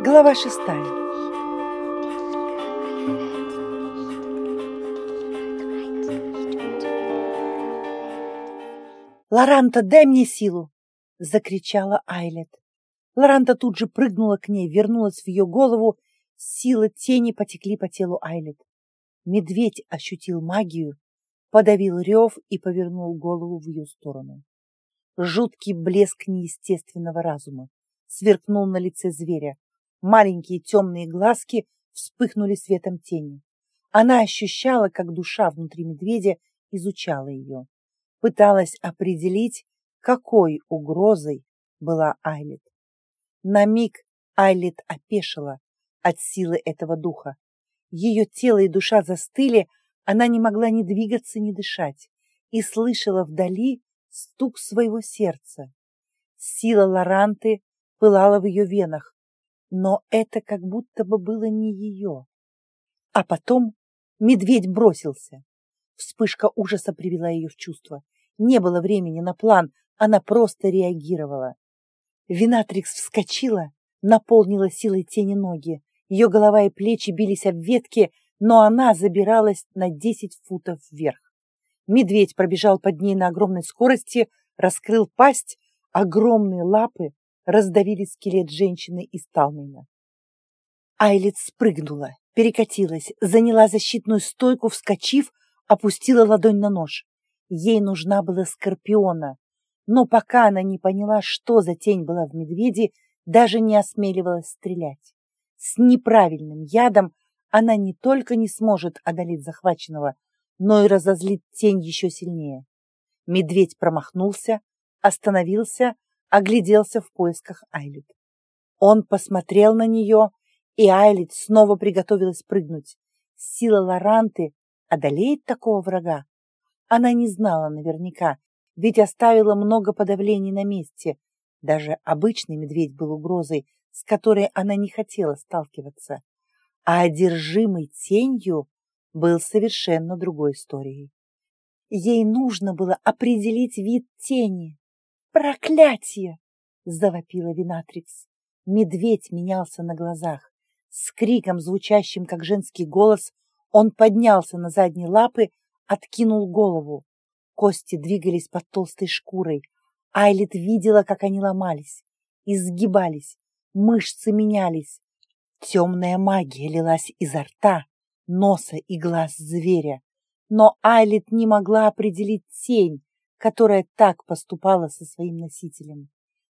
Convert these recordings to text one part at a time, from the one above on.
Глава шестая. «Лоранта, дай мне силу!» — закричала Айлет. Лоранта тут же прыгнула к ней, вернулась в ее голову. Силы тени потекли по телу Айлет. Медведь ощутил магию, подавил рев и повернул голову в ее сторону. Жуткий блеск неестественного разума сверкнул на лице зверя. Маленькие темные глазки вспыхнули светом тени. Она ощущала, как душа внутри медведя изучала ее. Пыталась определить, какой угрозой была Айлет. На миг Айлет опешила от силы этого духа. Ее тело и душа застыли, она не могла ни двигаться, ни дышать, и слышала вдали стук своего сердца. Сила Лоранты пылала в ее венах, но это как будто бы было не ее. А потом медведь бросился. Вспышка ужаса привела ее в чувство. Не было времени на план, она просто реагировала. Винатрикс вскочила, наполнила силой тени ноги. Ее голова и плечи бились об ветки, но она забиралась на десять футов вверх. Медведь пробежал под ней на огромной скорости, раскрыл пасть, огромные лапы раздавили скелет женщины из Талмина. Айлит спрыгнула, перекатилась, заняла защитную стойку, вскочив, опустила ладонь на нож. Ей нужна была скорпиона, но пока она не поняла, что за тень была в медведе, даже не осмеливалась стрелять. С неправильным ядом она не только не сможет одолеть захваченного, но и разозлит тень еще сильнее. Медведь промахнулся, остановился, огляделся в поисках Айлит. Он посмотрел на нее, и Айлит снова приготовилась прыгнуть. Сила Лоранты одолеет такого врага? Она не знала наверняка, ведь оставила много подавлений на месте. Даже обычный медведь был угрозой, с которой она не хотела сталкиваться. А одержимый тенью был совершенно другой историей. Ей нужно было определить вид тени. «Проклятие!» — завопила Винатрикс. Медведь менялся на глазах. С криком, звучащим как женский голос, он поднялся на задние лапы, откинул голову. Кости двигались под толстой шкурой. Айлит видела, как они ломались, изгибались, мышцы менялись. Темная магия лилась изо рта, носа и глаз зверя. Но Айлит не могла определить тень, которая так поступала со своим носителем.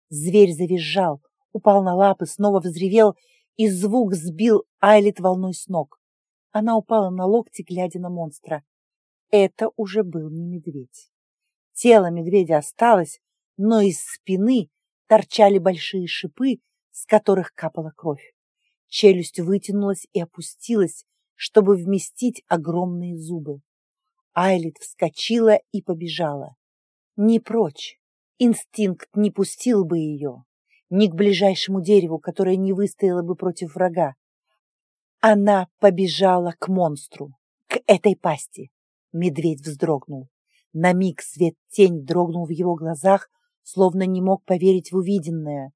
Зверь завизжал, упал на лапы, снова взревел, и звук сбил Айлит волной с ног. Она упала на локти, глядя на монстра. Это уже был не медведь. Тело медведя осталось, но из спины торчали большие шипы, с которых капала кровь. Челюсть вытянулась и опустилась, чтобы вместить огромные зубы. Айлит вскочила и побежала. Не прочь. Инстинкт не пустил бы ее. Ни к ближайшему дереву, которое не выстояло бы против врага. Она побежала к монстру, к этой пасти. Медведь вздрогнул. На миг свет-тень дрогнул в его глазах, словно не мог поверить в увиденное.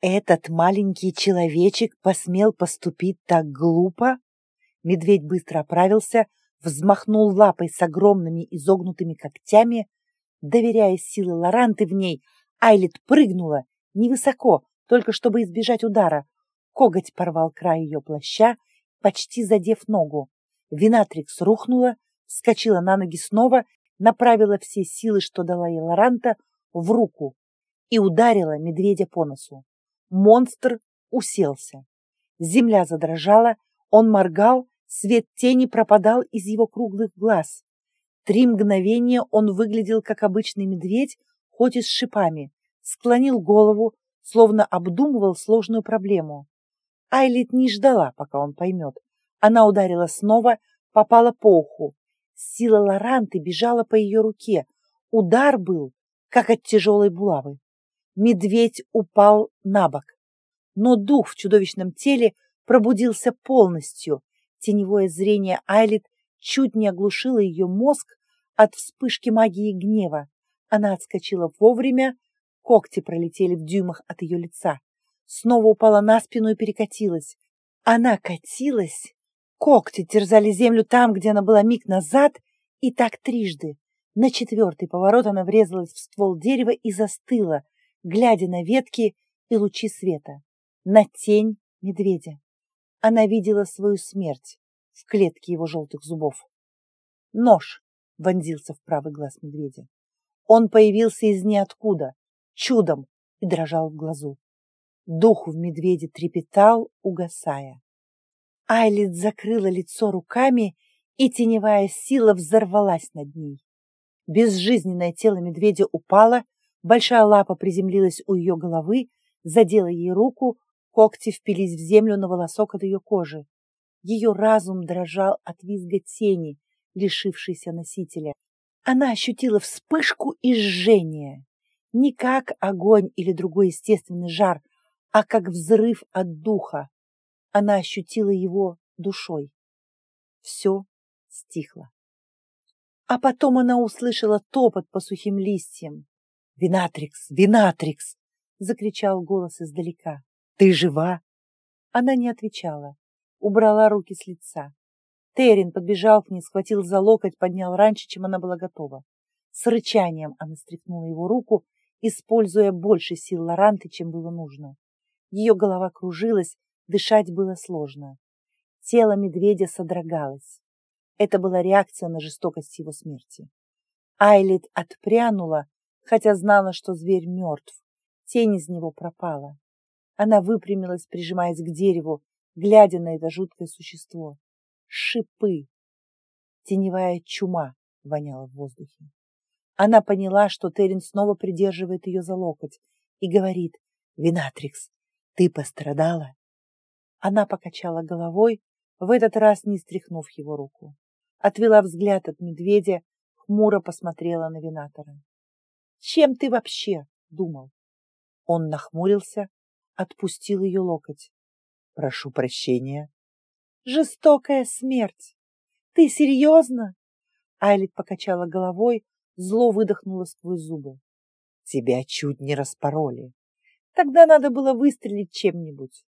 Этот маленький человечек посмел поступить так глупо? Медведь быстро оправился, взмахнул лапой с огромными изогнутыми когтями, доверяя силы Лоранты в ней, Айлит прыгнула, невысоко, только чтобы избежать удара. Коготь порвал край ее плаща, почти задев ногу. Винатрикс рухнула, вскочила на ноги снова, направила все силы, что дала ей Лоранта, в руку и ударила медведя по носу. Монстр уселся. Земля задрожала, он моргал, свет тени пропадал из его круглых глаз. Три мгновения он выглядел как обычный медведь, хоть и с шипами, склонил голову, словно обдумывал сложную проблему. Айлит не ждала, пока он поймет. Она ударила снова, попала по уху. Сила Лоранты бежала по ее руке. Удар был, как от тяжелой булавы. Медведь упал на бок. Но дух в чудовищном теле пробудился полностью. Теневое зрение Айлит чуть не оглушило ее мозг от вспышки магии гнева. Она отскочила вовремя, когти пролетели в дюймах от ее лица. снова упала на спину и перекатилась. Она катилась, когти терзали землю там, где она была миг назад, и так трижды. На четвертый поворот она врезалась в ствол дерева и застыла, глядя на ветки и лучи света, на тень медведя. Она видела свою смерть в клетке его желтых зубов. Нож вонзился в правый глаз медведя. Он появился из ниоткуда, чудом, и дрожал в глазу. Дух в медведе трепетал, угасая. Айлит закрыла лицо руками, и теневая сила взорвалась над ней. Безжизненное тело медведя упало, большая лапа приземлилась у ее головы, задела ей руку, когти впились в землю на волосок от ее кожи. Ее разум дрожал от визга тени, лишившейся носителя. Она ощутила вспышку и жжение. Не как огонь или другой естественный жар, а как взрыв от духа. Она ощутила его душой. Все стихло. А потом она услышала топот по сухим листьям. «Винатрикс! Винатрикс!» — закричал голос издалека. «Ты жива?» Она не отвечала, убрала руки с лица. Террин подбежал к ней, схватил за локоть, поднял раньше, чем она была готова. С рычанием она стряхнула его руку, используя больше сил Лоранты, чем было нужно. Ее голова кружилась, дышать было сложно. Тело медведя содрогалось. Это была реакция на жестокость его смерти. Айлит отпрянула, хотя знала, что зверь мертв. Тень из него пропала. Она выпрямилась, прижимаясь к дереву, глядя на это жуткое существо. Шипы. Теневая чума воняла в воздухе. Она поняла, что Терен снова придерживает ее за локоть и говорит, «Винатрикс, ты пострадала?» Она покачала головой, в этот раз не стряхнув его руку отвела взгляд от медведя, хмуро посмотрела на винатора. «Чем ты вообще думал?» Он нахмурился, отпустил ее локоть. «Прошу прощения». «Жестокая смерть! Ты серьезно?» Айлит покачала головой, зло выдохнула сквозь зубы. «Тебя чуть не распороли. Тогда надо было выстрелить чем-нибудь».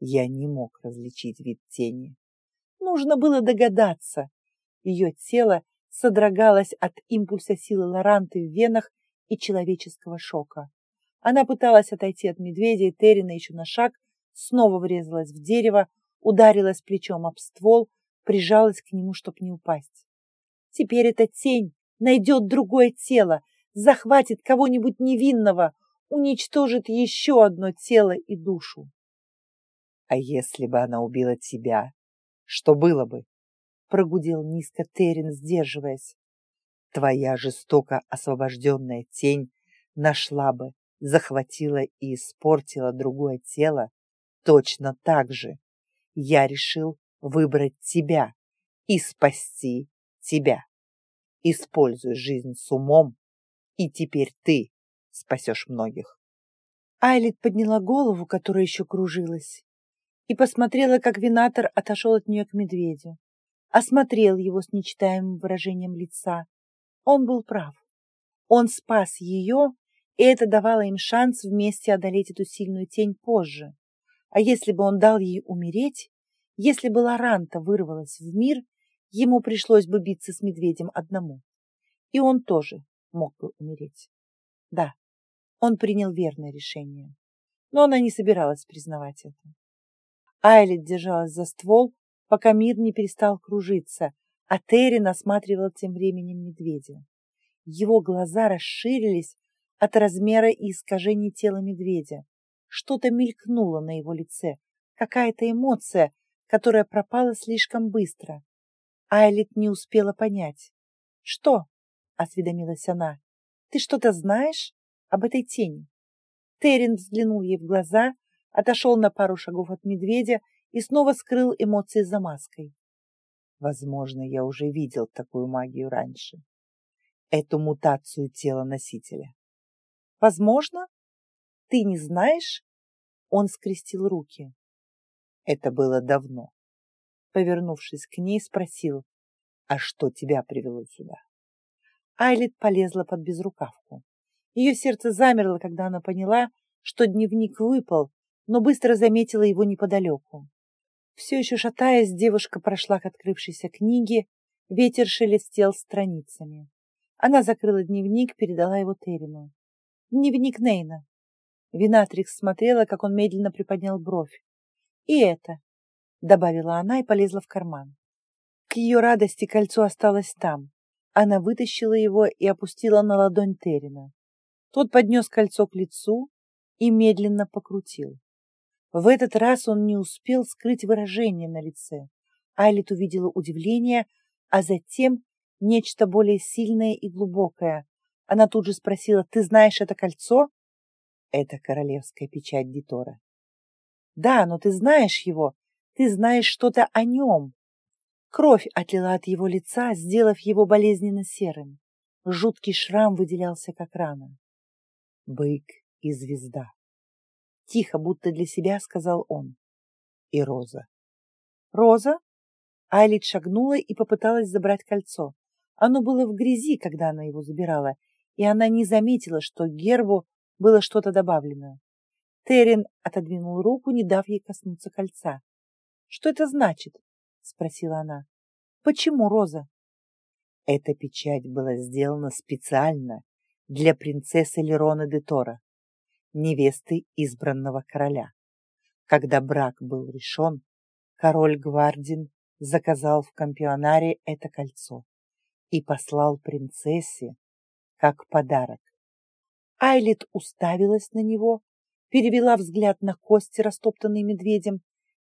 Я не мог различить вид тени. Нужно было догадаться, ее тело содрогалось от импульса силы Лоранты в венах и человеческого шока. Она пыталась отойти от медведя и Террина еще на шаг, снова врезалась в дерево, ударилась плечом об ствол, прижалась к нему, чтоб не упасть. Теперь эта тень найдет другое тело, захватит кого-нибудь невинного, уничтожит еще одно тело и душу. А если бы она убила тебя, что было бы? прогудел низко Терен, сдерживаясь. Твоя жестоко освобожденная тень нашла бы, захватила и испортила другое тело точно так же. Я решил выбрать тебя и спасти тебя. Используй жизнь с умом, и теперь ты спасешь многих. Айлит подняла голову, которая еще кружилась, и посмотрела, как винатор отошел от нее к медведю осмотрел его с нечитаемым выражением лица. Он был прав. Он спас ее, и это давало им шанс вместе одолеть эту сильную тень позже. А если бы он дал ей умереть, если бы Лоранта вырвалась в мир, ему пришлось бы биться с медведем одному. И он тоже мог бы умереть. Да, он принял верное решение, но она не собиралась признавать это. Айлет держалась за ствол, пока мир не перестал кружиться, а Террин осматривал тем временем медведя. Его глаза расширились от размера и искажений тела медведя. Что-то мелькнуло на его лице, какая-то эмоция, которая пропала слишком быстро. Айлит не успела понять. «Что?» — осведомилась она. «Ты что-то знаешь об этой тени?» Террин взглянул ей в глаза, отошел на пару шагов от медведя и снова скрыл эмоции за маской. Возможно, я уже видел такую магию раньше. Эту мутацию тела носителя. Возможно? Ты не знаешь? Он скрестил руки. Это было давно. Повернувшись к ней, спросил, а что тебя привело сюда? Айлит полезла под безрукавку. Ее сердце замерло, когда она поняла, что дневник выпал, но быстро заметила его неподалеку. Все еще шатаясь, девушка прошла к открывшейся книге, ветер шелестел страницами. Она закрыла дневник, передала его Терину. Дневник Нейна. Винатрикс смотрела, как он медленно приподнял бровь. «И это», — добавила она и полезла в карман. К ее радости кольцо осталось там. Она вытащила его и опустила на ладонь Терина. Тот поднес кольцо к лицу и медленно покрутил. В этот раз он не успел скрыть выражение на лице. Айлит увидела удивление, а затем нечто более сильное и глубокое. Она тут же спросила, «Ты знаешь это кольцо?» «Это королевская печать Дитора». «Да, но ты знаешь его, ты знаешь что-то о нем». Кровь отлила от его лица, сделав его болезненно серым. Жуткий шрам выделялся, как рана. Бык и звезда. Тихо, будто для себя, сказал он. И Роза. Роза? Айлит шагнула и попыталась забрать кольцо. Оно было в грязи, когда она его забирала, и она не заметила, что гербу было что-то добавлено. Терен отодвинул руку, не дав ей коснуться кольца. «Что это значит?» — спросила она. «Почему роза?» Эта печать была сделана специально для принцессы Лерона де Тора невесты избранного короля. Когда брак был решен, король Гвардин заказал в Кампионаре это кольцо и послал принцессе как подарок. Айлит уставилась на него, перевела взгляд на кости, растоптанные медведем.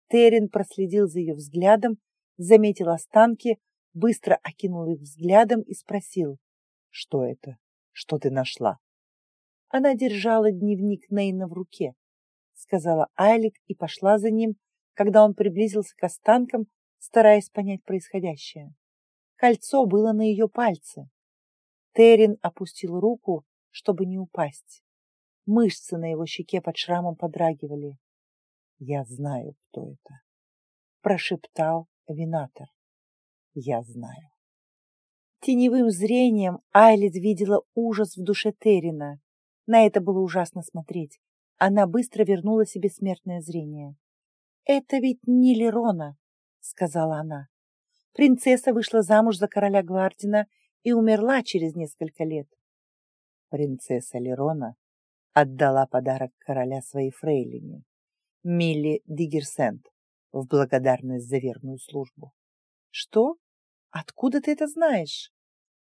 Терен проследил за ее взглядом, заметил останки, быстро окинул их взглядом и спросил, что это, что ты нашла. Она держала дневник Нейна в руке, сказала Айлик и пошла за ним, когда он приблизился к останкам, стараясь понять происходящее. Кольцо было на ее пальце. Терин опустил руку, чтобы не упасть. Мышцы на его щеке под шрамом подрагивали. «Я знаю, кто это», — прошептал Винатор. «Я знаю». Теневым зрением Айлит видела ужас в душе Терина. На это было ужасно смотреть. Она быстро вернула себе смертное зрение. «Это ведь не Лерона», — сказала она. «Принцесса вышла замуж за короля Гвардина и умерла через несколько лет». Принцесса Лерона отдала подарок короля своей фрейлине, Милли Дигерсент, в благодарность за верную службу. «Что? Откуда ты это знаешь?»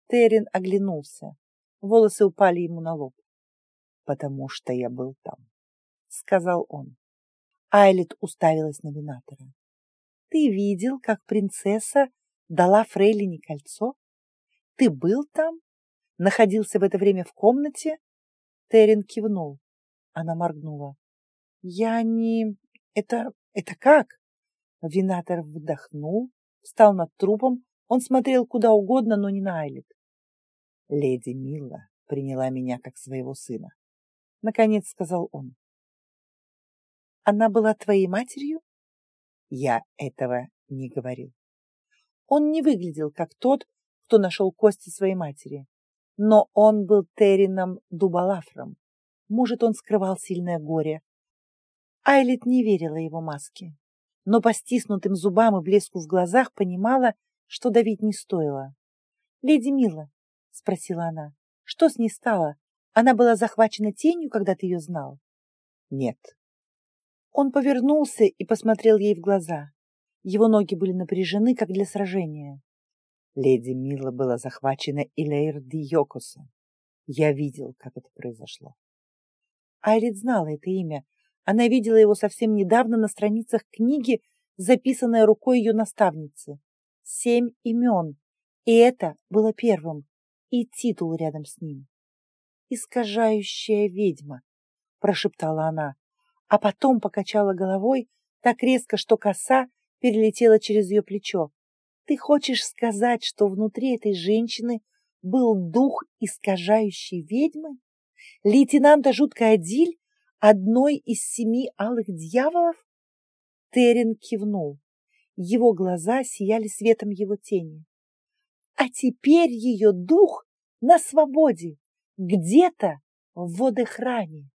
Терен оглянулся. Волосы упали ему на лоб потому что я был там, — сказал он. Айлит уставилась на винатора. — Ты видел, как принцесса дала Фрейлине кольцо? Ты был там? Находился в это время в комнате? Терен кивнул. Она моргнула. — Я не... Это... это как? Винатор вдохнул, встал над трупом. Он смотрел куда угодно, но не на Айлит. Леди Милла приняла меня как своего сына. — наконец сказал он. «Она была твоей матерью?» Я этого не говорил. Он не выглядел как тот, кто нашел кости своей матери, но он был Терином Дубалафром. Может, он скрывал сильное горе. Айлит не верила его маске, но по стиснутым зубам и блеску в глазах понимала, что давить не стоило. «Леди Мила», — спросила она, — «что с ней стало? Она была захвачена тенью, когда ты ее знал? Нет. Он повернулся и посмотрел ей в глаза. Его ноги были напряжены, как для сражения. Леди Мила была захвачена Илэйр Ди Йокоса. Я видел, как это произошло. Айрид знала это имя. Она видела его совсем недавно на страницах книги, записанной рукой ее наставницы. Семь имен. И это было первым. И титул рядом с ним искажающая ведьма, прошептала она, а потом покачала головой так резко, что коса перелетела через ее плечо. Ты хочешь сказать, что внутри этой женщины был дух искажающей ведьмы? Лейтенанта Жуткая Диль, одной из семи алых дьяволов? Терен кивнул. Его глаза сияли светом его тени. А теперь ее дух на свободе где-то в водохране.